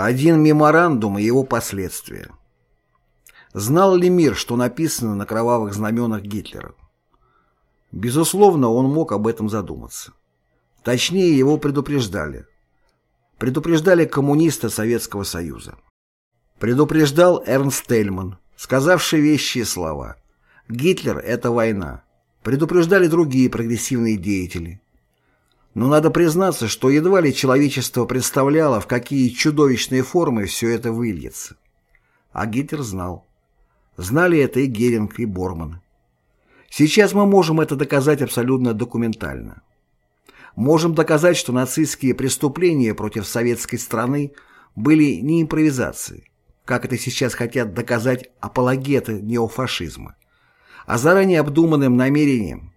Один меморандум и его последствия. Знал ли мир, что написано на кровавых знаменах Гитлера? Безусловно, он мог об этом задуматься. Точнее, его предупреждали. Предупреждали коммунисты Советского Союза. Предупреждал Эрнст Тельман, сказавший вещие слова. «Гитлер – это война». Предупреждали другие прогрессивные деятели. Но надо признаться, что едва ли человечество представляло, в какие чудовищные формы все это выльется. А Гитлер знал. Знали это и Геринг, и Борман. Сейчас мы можем это доказать абсолютно документально. Можем доказать, что нацистские преступления против советской страны были не импровизацией, как это сейчас хотят доказать апологеты неофашизма, а заранее обдуманным намерением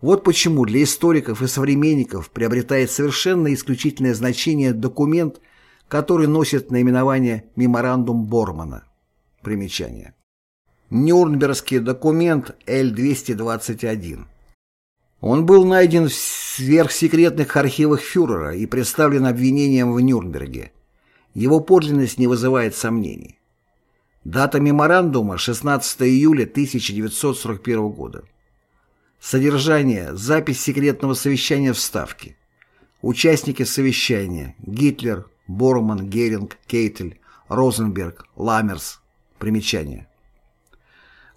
вот почему для историков и современников приобретает совершенно исключительное значение документ, который носит наименование «Меморандум Бормана». Примечание. Нюрнбергский документ Л-221. Он был найден в сверхсекретных архивах фюрера и представлен обвинением в Нюрнберге. Его подлинность не вызывает сомнений. Дата меморандума – 16 июля 1941 года. Содержание. Запись секретного совещания в Ставке. Участники совещания. Гитлер, Борман, Геринг, Кейтель, Розенберг, Ламмерс. Примечание.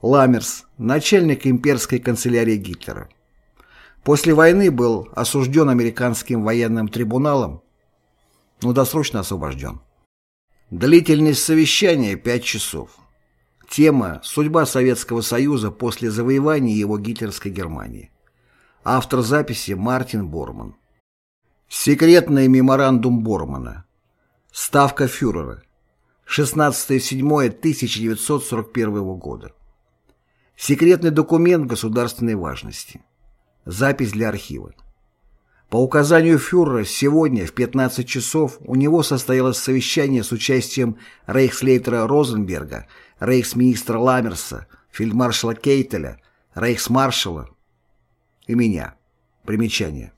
Ламмерс, начальник имперской канцелярии Гитлера. После войны был осужден американским военным трибуналом, но досрочно освобожден. Длительность совещания – 5 часов. Тема «Судьба Советского Союза после завоевания его гитлерской Германии». Автор записи Мартин Борман. Секретный меморандум Бормана. Ставка фюрера. 16.07.1941 года. Секретный документ государственной важности. Запись для архива. По указанию фюрера сегодня в 15 часов у него состоялось совещание с участием рейхслейтера Розенберга рейхсминистра Ламмерса, фельдмаршала Кейтеля, рейхсмаршала и меня. Примечание.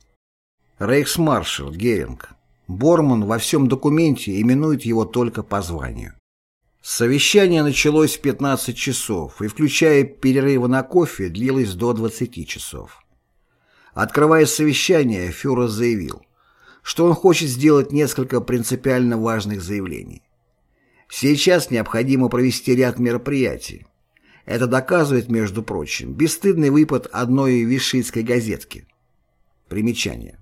Рейхсмаршал Геринг. Борман во всем документе именует его только по званию. Совещание началось в 15 часов и, включая перерывы на кофе, длилось до 20 часов. Открывая совещание, фюрер заявил, что он хочет сделать несколько принципиально важных заявлений. Сейчас необходимо провести ряд мероприятий. Это доказывает, между прочим, бесстыдный выпад одной вишитской газетки. Примечание.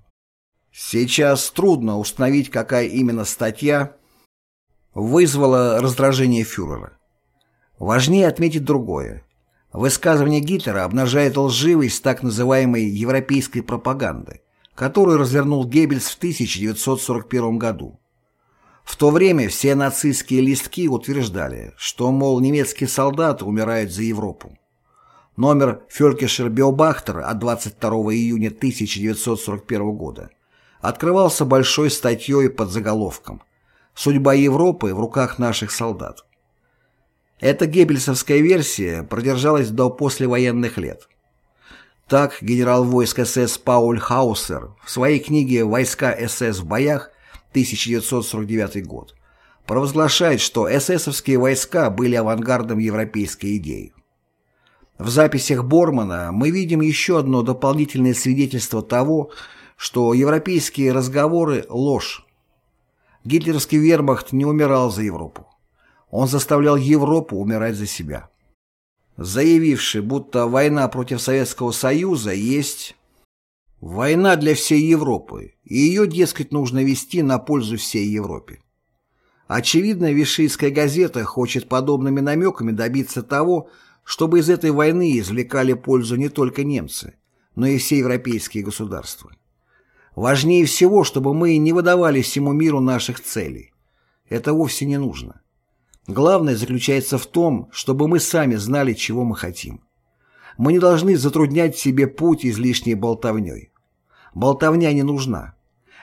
Сейчас трудно установить, какая именно статья вызвала раздражение фюрера. Важнее отметить другое. Высказывание Гитлера обнажает лживость так называемой европейской пропаганды, которую развернул Геббельс в 1941 году. В то время все нацистские листки утверждали, что, мол, немецкие солдаты умирают за Европу. Номер Фелькишер Биобахтер от 22 июня 1941 года открывался большой статьей под заголовком «Судьба Европы в руках наших солдат». Эта геббельсовская версия продержалась до послевоенных лет. Так генерал войск СС Пауль Хаусер в своей книге «Войска СС в боях» 1949 год, провозглашает, что эсэсовские войска были авангардом европейской идеи. В записях Бормана мы видим еще одно дополнительное свидетельство того, что европейские разговоры – ложь. Гитлеровский вермахт не умирал за Европу. Он заставлял Европу умирать за себя. Заявивший, будто война против Советского Союза есть Война для всей Европы, и ее, дескать, нужно вести на пользу всей Европе. Очевидно, Вишийская газета хочет подобными намеками добиться того, чтобы из этой войны извлекали пользу не только немцы, но и все европейские государства. Важнее всего, чтобы мы не выдавали всему миру наших целей. Это вовсе не нужно. Главное заключается в том, чтобы мы сами знали, чего мы хотим. Мы не должны затруднять себе путь излишней болтовней. Болтовня не нужна.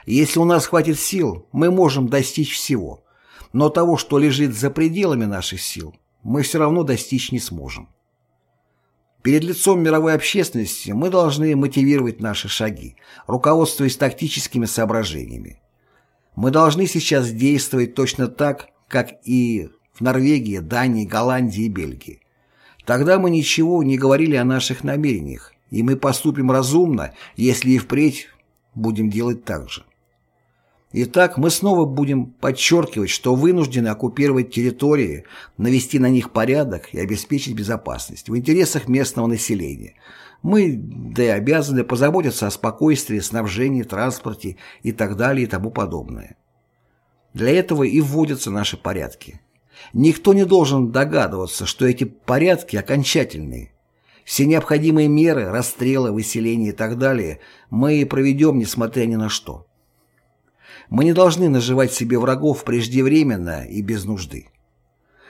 Если у нас хватит сил, мы можем достичь всего. Но того, что лежит за пределами наших сил, мы все равно достичь не сможем. Перед лицом мировой общественности мы должны мотивировать наши шаги, руководствуясь тактическими соображениями. Мы должны сейчас действовать точно так, как и в Норвегии, Дании, Голландии и Бельгии. Тогда мы ничего не говорили о наших намерениях, и мы поступим разумно, если и впредь будем делать так же. Итак, мы снова будем подчеркивать, что вынуждены оккупировать территории, навести на них порядок и обеспечить безопасность в интересах местного населения. Мы, да и обязаны позаботиться о спокойствии, снабжении, транспорте и так далее и тому подобное. Для этого и вводятся наши порядки. Никто не должен догадываться, что эти порядки окончательные. Все необходимые меры, расстрелы, выселения и так далее мы проведем, несмотря ни на что. Мы не должны наживать себе врагов преждевременно и без нужды.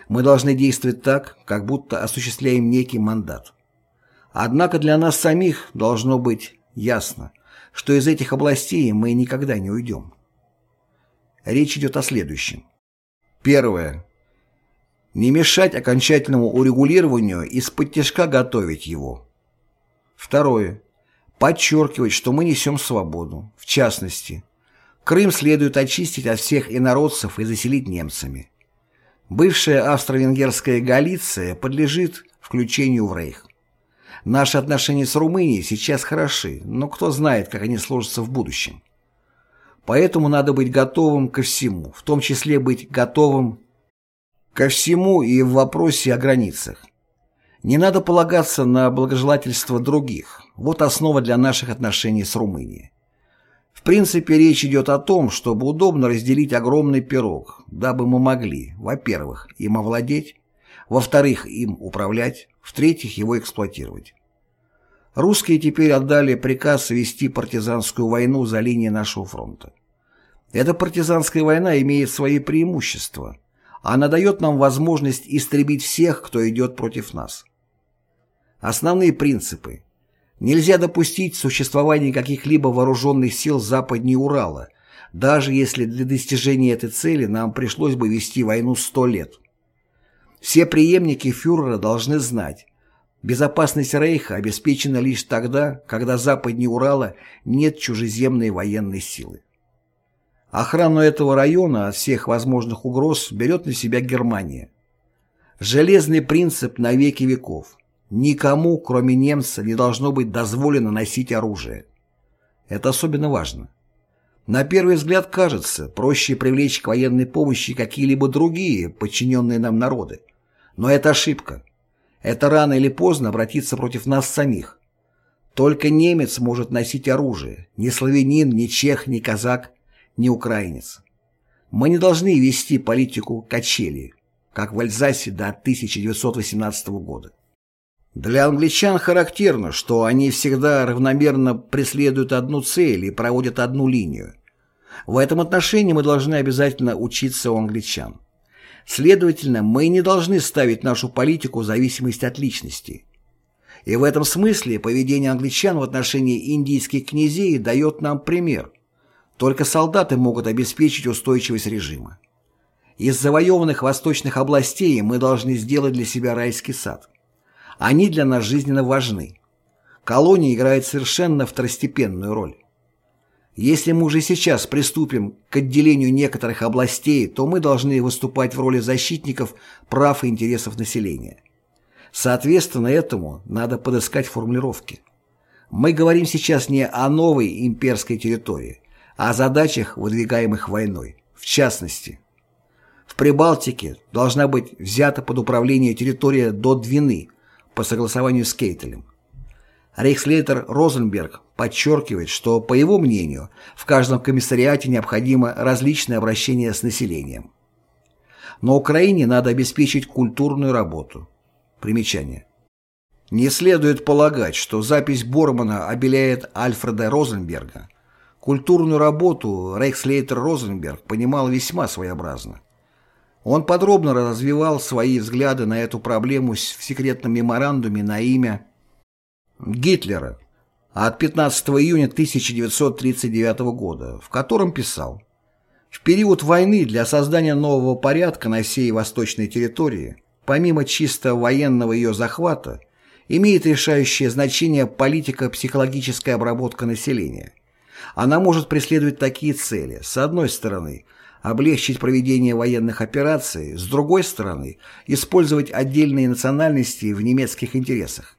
Мы должны действовать так, как будто осуществляем некий мандат. Однако для нас самих должно быть ясно, что из этих областей мы никогда не уйдем. Речь идет о следующем. Первое. Не мешать окончательному урегулированию из-под тяжка готовить его. Второе. Подчеркивать, что мы несем свободу, в частности, Крым следует очистить от всех инородцев и заселить немцами. Бывшая австро-венгерская Галиция подлежит включению в Рейх. Наши отношения с Румынией сейчас хороши, но кто знает, как они сложатся в будущем. Поэтому надо быть готовым ко всему, в том числе быть готовым ко всему и в вопросе о границах. Не надо полагаться на благожелательство других. Вот основа для наших отношений с Румынией. В принципе, речь идет о том, чтобы удобно разделить огромный пирог, дабы мы могли, во-первых, им овладеть, во-вторых, им управлять, в-третьих, его эксплуатировать. Русские теперь отдали приказ вести партизанскую войну за линией нашего фронта. Эта партизанская война имеет свои преимущества. Она дает нам возможность истребить всех, кто идет против нас. Основные принципы Нельзя допустить существования каких-либо вооруженных сил западнее Урала, даже если для достижения этой цели нам пришлось бы вести войну сто лет. Все преемники фюрера должны знать, безопасность Рейха обеспечена лишь тогда, когда западнее Урала нет чужеземной военной силы. Охрану этого района от всех возможных угроз берет на себя Германия. Железный принцип на веки веков. Никому, кроме немца, не должно быть дозволено носить оружие. Это особенно важно. На первый взгляд кажется, проще привлечь к военной помощи какие-либо другие, подчиненные нам народы. Но это ошибка. Это рано или поздно обратится против нас самих. Только немец может носить оружие, ни славянин, ни чех, ни казак, ни украинец. Мы не должны вести политику качели, как в Альзасе до 1918 года. Для англичан характерно, что они всегда равномерно преследуют одну цель и проводят одну линию. В этом отношении мы должны обязательно учиться у англичан. Следовательно, мы не должны ставить нашу политику в зависимость от личности. И в этом смысле поведение англичан в отношении индийских князей дает нам пример. Только солдаты могут обеспечить устойчивость режима. Из завоеванных восточных областей мы должны сделать для себя райский сад. Они для нас жизненно важны. Колония играет совершенно второстепенную роль. Если мы уже сейчас приступим к отделению некоторых областей, то мы должны выступать в роли защитников прав и интересов населения. Соответственно этому надо подыскать формулировки. Мы говорим сейчас не о новой имперской территории, о задачах, выдвигаемых войной. В частности, в Прибалтике должна быть взята под управление территория до Двины, по согласованию с Кейтелем. Рейхслейтер Розенберг подчеркивает, что, по его мнению, в каждом комиссариате необходимо различное обращение с населением. Но Украине надо обеспечить культурную работу. Примечание. Не следует полагать, что запись Бормана обеляет Альфреда Розенберга. Культурную работу Рейхслейтер Розенберг понимал весьма своеобразно. Он подробно развивал свои взгляды на эту проблему в секретном меморандуме на имя Гитлера от 15 июня 1939 года, в котором писал «В период войны для создания нового порядка на всей восточной территории, помимо чисто военного ее захвата, имеет решающее значение политика психологическая обработка населения, Она может преследовать такие цели. С одной стороны, облегчить проведение военных операций, с другой стороны, использовать отдельные национальности в немецких интересах.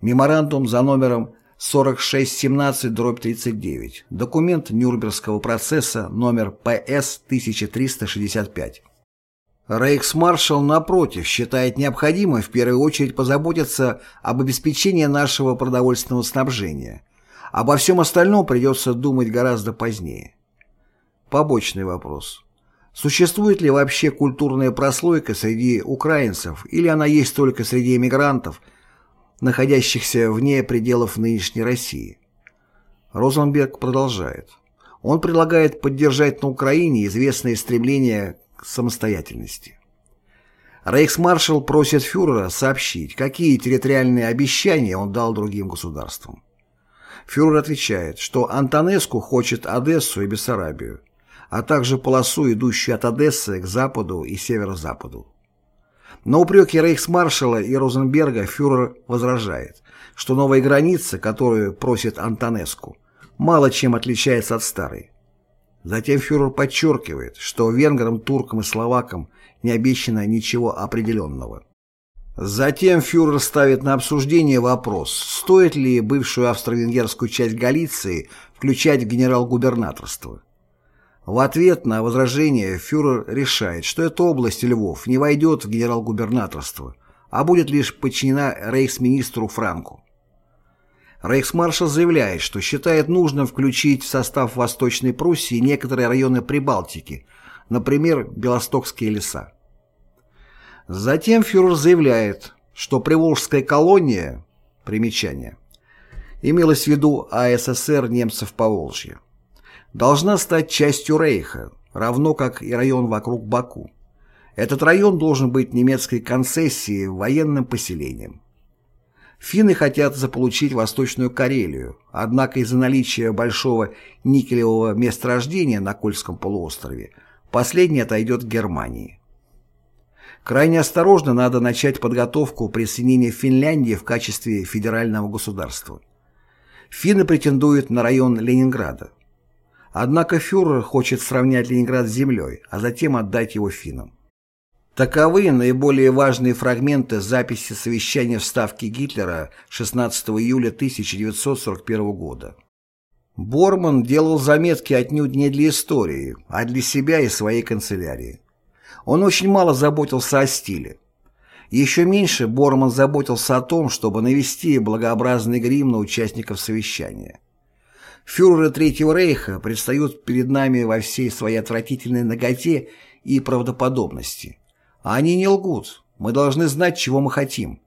Меморандум за номером 4617-39. Документ Нюрнбергского процесса номер ПС-1365. Рейхсмаршал, напротив, считает необходимым в первую очередь позаботиться об обеспечении нашего продовольственного снабжения. Обо всем остальном придется думать гораздо позднее. Побочный вопрос. Существует ли вообще культурная прослойка среди украинцев, или она есть только среди эмигрантов, находящихся вне пределов нынешней России? Розенберг продолжает. Он предлагает поддержать на Украине известное стремление самостоятельности. Рейхсмаршал просит фюрера сообщить, какие территориальные обещания он дал другим государствам. Фюрер отвечает, что Антонеску хочет Одессу и Бессарабию, а также полосу, идущую от Одессы к западу и северо-западу. На упреки рейхсмаршала и Розенберга фюрер возражает, что новая граница, которую просит Антонеску, мало чем отличается от старой. Затем фюрер подчеркивает, что венграм, туркам и словакам не обещано ничего определенного. Затем фюрер ставит на обсуждение вопрос, стоит ли бывшую австро-венгерскую часть Галиции включать в генерал-губернаторство. В ответ на возражение фюрер решает, что эта область Львов не войдет в генерал-губернаторство, а будет лишь подчинена рейхсминистру Франку. Рейхсмаршал заявляет, что считает нужным включить в состав Восточной Пруссии некоторые районы Прибалтики, например, Белостокские леса. Затем фюрер заявляет, что Приволжская колония, примечание, имелось в виду АССР немцев по Волжье, должна стать частью Рейха, равно как и район вокруг Баку. Этот район должен быть немецкой концессией военным поселением. Финны хотят заполучить Восточную Карелию, однако из-за наличия большого никелевого месторождения на Кольском полуострове последнее отойдет к Германии. Крайне осторожно надо начать подготовку присоединения Финляндии в качестве федерального государства. Финны претендуют на район Ленинграда. Однако фюрер хочет сравнять Ленинград с землей, а затем отдать его финнам. Таковы наиболее важные фрагменты записи совещания в Ставке Гитлера 16 июля 1941 года. Борман делал заметки отнюдь не для истории, а для себя и своей канцелярии. Он очень мало заботился о стиле. Еще меньше Борман заботился о том, чтобы навести благообразный грим на участников совещания. Фюреры Третьего Рейха предстают перед нами во всей своей отвратительной наготе и правдоподобности – они не лгут. Мы должны знать, чего мы хотим.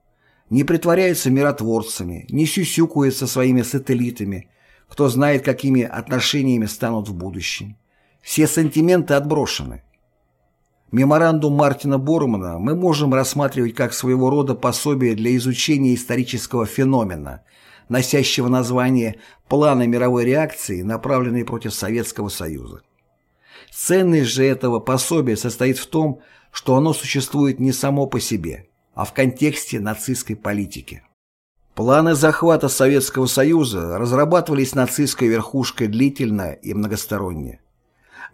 Не притворяются миротворцами, не сюсюкают со своими сателлитами. Кто знает, какими отношениями станут в будущем. Все сантименты отброшены. Меморандум Мартина Бормана мы можем рассматривать как своего рода пособие для изучения исторического феномена, носящего название «Планы мировой реакции, направленные против Советского Союза». Ценность же этого пособия состоит в том, что оно существует не само по себе, а в контексте нацистской политики. Планы захвата Советского Союза разрабатывались нацистской верхушкой длительно и многосторонне.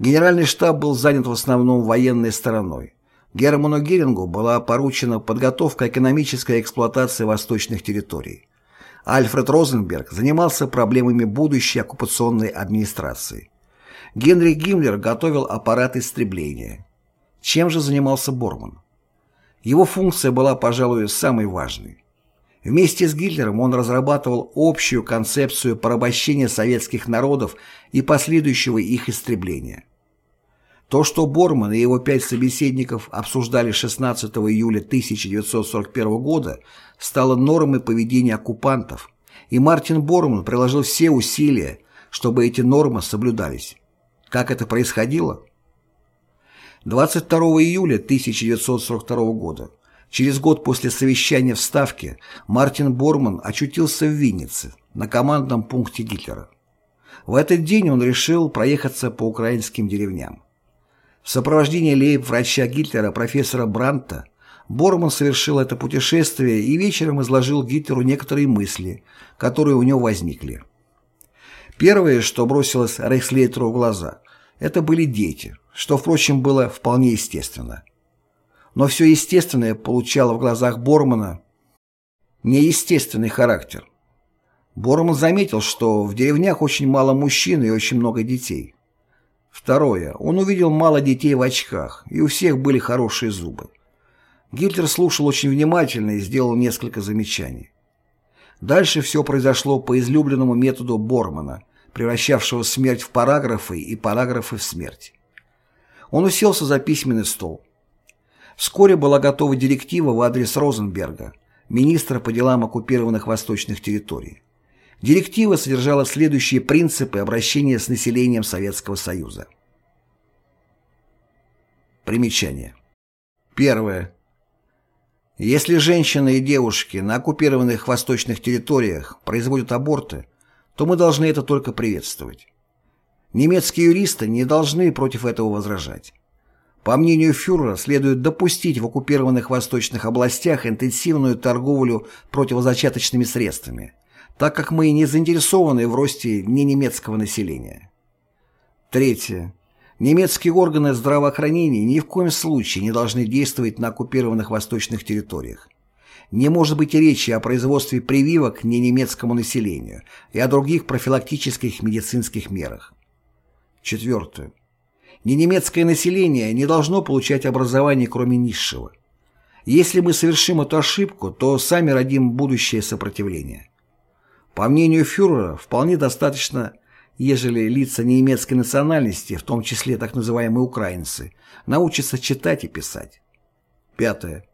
Генеральный штаб был занят в основном военной стороной. Герману Герингу была поручена подготовка экономической эксплуатации восточных территорий. Альфред Розенберг занимался проблемами будущей оккупационной администрации. Генрих Гиммлер готовил аппарат истребления. Чем же занимался Борман? Его функция была, пожалуй, самой важной. Вместе с Гитлером он разрабатывал общую концепцию порабощения советских народов и последующего их истребления. То, что Борман и его пять собеседников обсуждали 16 июля 1941 года, стало нормой поведения оккупантов, и Мартин Борман приложил все усилия, чтобы эти нормы соблюдались. Как это происходило? 22 июля 1942 года, через год после совещания в Ставке, Мартин Борман очутился в Виннице, на командном пункте Гитлера. В этот день он решил проехаться по украинским деревням. В сопровождении лейб-врача Гитлера профессора Бранта Борман совершил это путешествие и вечером изложил Гитлеру некоторые мысли, которые у него возникли. Первое, что бросилось Рейхслейтеру в глаза, это были дети, что, впрочем, было вполне естественно. Но все естественное получало в глазах Бормана неестественный характер. Борман заметил, что в деревнях очень мало мужчин и очень много детей. Второе. Он увидел мало детей в очках, и у всех были хорошие зубы. Гитлер слушал очень внимательно и сделал несколько замечаний. Дальше все произошло по излюбленному методу Бормана, превращавшего смерть в параграфы и параграфы в смерть. Он уселся за письменный стол. Вскоре была готова директива в адрес Розенберга, министра по делам оккупированных восточных территорий. Директива содержала следующие принципы обращения с населением Советского Союза. Примечание. Первое. Если женщины и девушки на оккупированных восточных территориях производят аборты, то мы должны это только приветствовать. Немецкие юристы не должны против этого возражать. По мнению фюрера, следует допустить в оккупированных восточных областях интенсивную торговлю противозачаточными средствами, так как мы не заинтересованы в росте ненемецкого населения. Третье. Немецкие органы здравоохранения ни в коем случае не должны действовать на оккупированных восточных территориях. Не может быть речи о производстве прививок ненемецкому населению и о других профилактических медицинских мерах. Четвертое. Ненемецкое население не должно получать образование, кроме низшего. Если мы совершим эту ошибку, то сами родим будущее сопротивление. По мнению фюрера, вполне достаточно, ежели лица немецкой национальности, в том числе так называемые украинцы, научатся читать и писать. Пятое.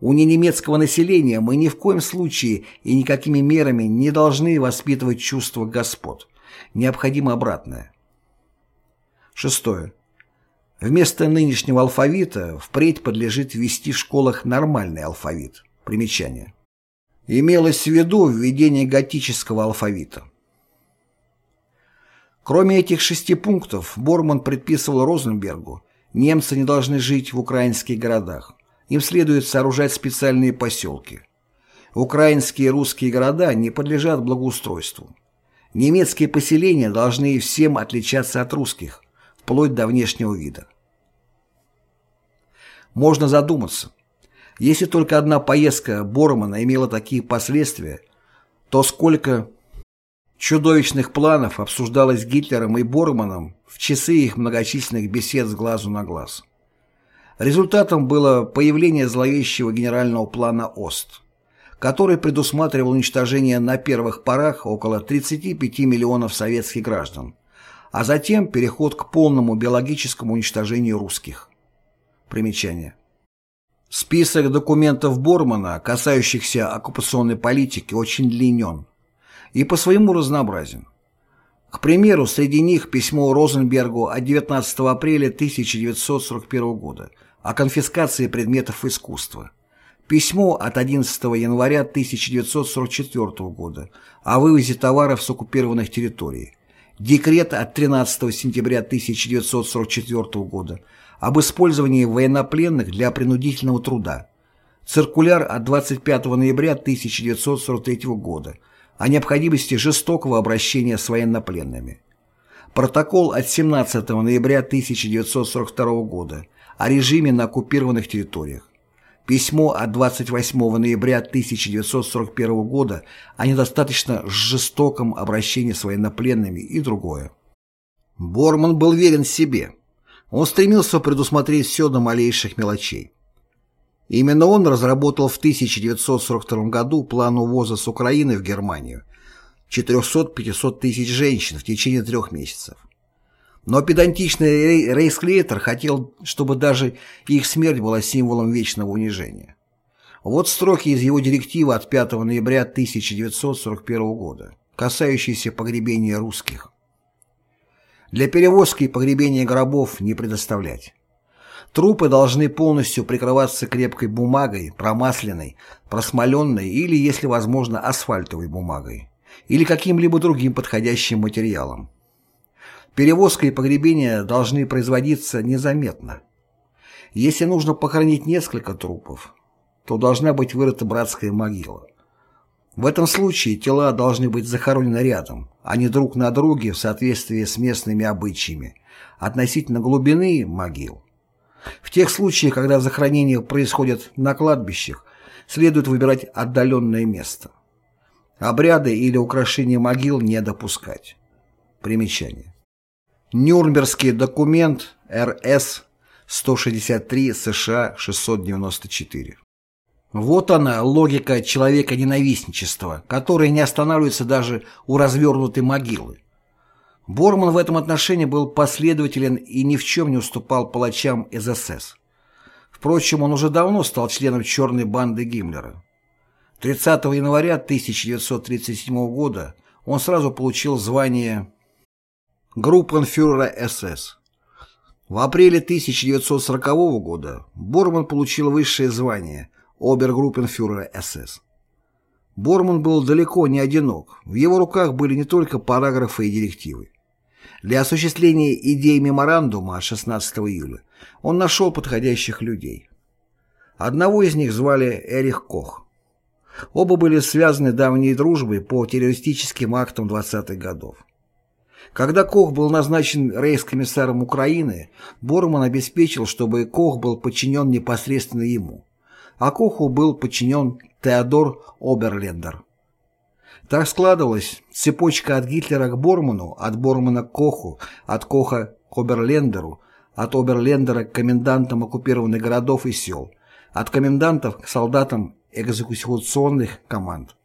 У ненемецкого населения мы ни в коем случае и никакими мерами не должны воспитывать чувство господ. Необходимо обратное. Шестое. Вместо нынешнего алфавита впредь подлежит ввести в школах нормальный алфавит. Примечание. Имелось в виду введение готического алфавита. Кроме этих шести пунктов, Борман предписывал Розенбергу, немцы не должны жить в украинских городах. Им следует сооружать специальные поселки. Украинские и русские города не подлежат благоустройству. Немецкие поселения должны всем отличаться от русских, вплоть до внешнего вида. Можно задуматься, если только одна поездка Бормана имела такие последствия, то сколько чудовищных планов обсуждалось Гитлером и Борманом в часы их многочисленных бесед с глазу на глаз. Результатом было появление зловещего генерального плана ОСТ, который предусматривал уничтожение на первых порах около 35 миллионов советских граждан, а затем переход к полному биологическому уничтожению русских. Примечание. Список документов Бормана, касающихся оккупационной политики, очень длинен и по своему разнообразен. К примеру, среди них письмо Розенбергу от 19 апреля 1941 года о конфискации предметов искусства, письмо от 11 января 1944 года о вывозе товаров с оккупированных территорий, декрет от 13 сентября 1944 года об использовании военнопленных для принудительного труда, циркуляр от 25 ноября 1943 года о необходимости жестокого обращения с военнопленными, протокол от 17 ноября 1942 года о режиме на оккупированных территориях, письмо от 28 ноября 1941 года о недостаточно жестоком обращении с военнопленными и другое. Борман был верен себе. Он стремился предусмотреть все до малейших мелочей. Именно он разработал в 1942 году план увоза с Украины в Германию 400-500 тысяч женщин в течение трех месяцев. Но педантичный Рейсклейтер хотел, чтобы даже их смерть была символом вечного унижения. Вот строки из его директивы от 5 ноября 1941 года, касающиеся погребения русских для перевозки и погребения гробов не предоставлять. Трупы должны полностью прикрываться крепкой бумагой, промасленной, просмоленной или, если возможно, асфальтовой бумагой, или каким-либо другим подходящим материалом. Перевозка и погребение должны производиться незаметно. Если нужно похоронить несколько трупов, то должна быть вырыта братская могила. В этом случае тела должны быть захоронены рядом, а не друг на друге в соответствии с местными обычаями относительно глубины могил. В тех случаях, когда захоронения происходят на кладбищах, следует выбирать отдаленное место. Обряды или украшения могил не допускать. Примечание. Нюрнбергский документ РС 163 США 694. Вот она, логика человека-ненавистничества, которая не останавливается даже у развернутой могилы. Борман в этом отношении был последователен и ни в чем не уступал палачам из СС. Впрочем, он уже давно стал членом черной банды Гиммлера. 30 января 1937 года он сразу получил звание группенфюрера СС. В апреле 1940 года Борман получил высшее звание обергруппенфюрера СС. Борман был далеко не одинок, в его руках были не только параграфы и директивы. Для осуществления идей меморандума от 16 июля он нашел подходящих людей. Одного из них звали Эрих Кох. Оба были связаны давней дружбой по террористическим актам 20-х годов. Когда Кох был назначен рейс-комиссаром Украины, Борман обеспечил, чтобы Кох был подчинен непосредственно ему, а Коху был подчинен Теодор Оберлендер. Так складывалась цепочка от Гитлера к Борману, от Бормана к Коху, от Коха к Оберлендеру, от Оберлендера к комендантам оккупированных городов и сел, от комендантов к солдатам экзекуционных команд.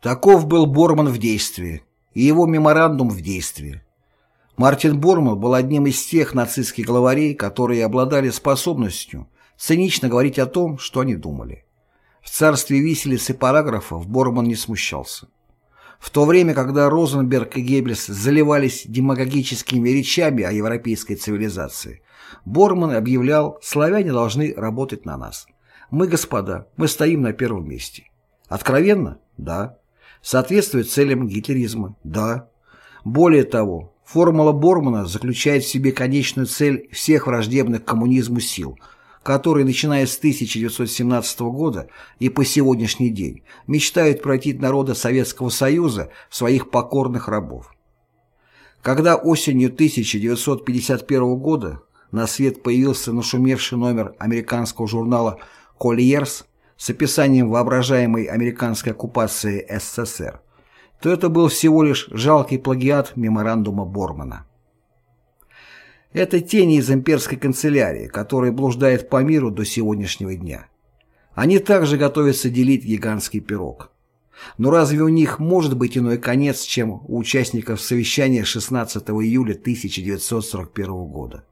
Таков был Борман в действии, и его меморандум в действии. Мартин Борман был одним из тех нацистских главарей, которые обладали способностью цинично говорить о том, что они думали. В царстве виселиц и параграфов Борман не смущался. В то время, когда Розенберг и Геббельс заливались демагогическими речами о европейской цивилизации, Борман объявлял «славяне должны работать на нас». Мы, господа, мы стоим на первом месте. Откровенно? Да. Соответствует целям гитлеризма? Да. Более того, формула Бормана заключает в себе конечную цель всех враждебных коммунизму сил – которые, начиная с 1917 года и по сегодняшний день, мечтают превратить народы Советского Союза в своих покорных рабов. Когда осенью 1951 года на свет появился нашумевший номер американского журнала «Кольерс» с описанием воображаемой американской оккупации СССР, то это был всего лишь жалкий плагиат меморандума Бормана. Это тени из имперской канцелярии, которая блуждает по миру до сегодняшнего дня. Они также готовятся делить гигантский пирог. Но разве у них может быть иной конец, чем у участников совещания 16 июля 1941 года?